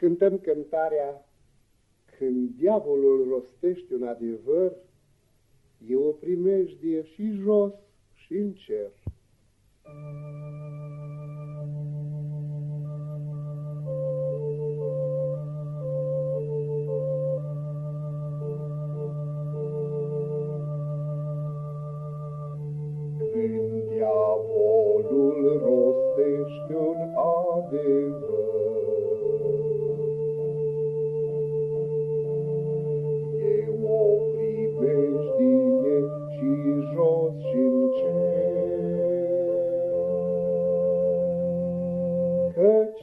cântăm cântarea Când diavolul rostește un adevăr, e o primejdie și jos și în cer. Când diavolul rostește un adevăr,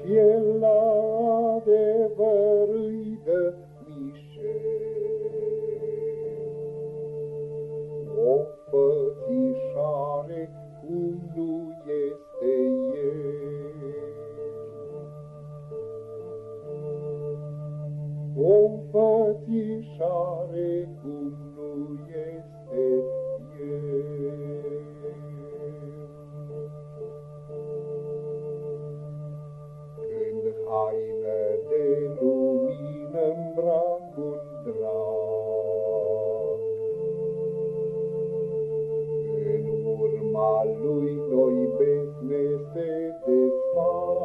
el la adevăr îi dă O fățișare cum nu este el. O fățișare cum nu este urma lui noi besne se desfac.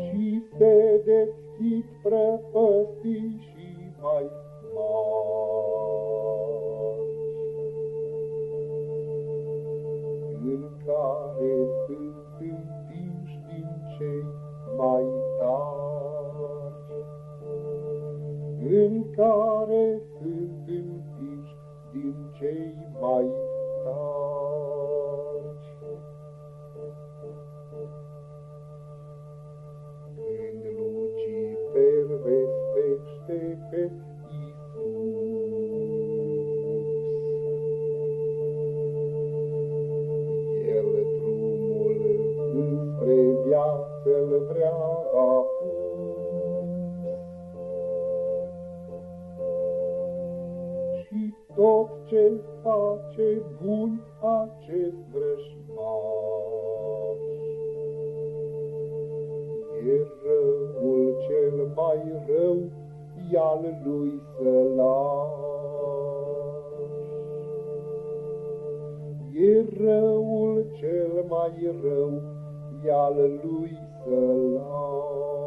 Și se deschid prăpăstii și mai care sunt împinși din cei mai tari, în care sunt împinși din cei mai tari. Când Lucifer vestește pe viață-l vrea Și tot ce face bun acest vrăjmaș, E răul cel mai rău, i-al lui să E răul cel mai rău, e al lui să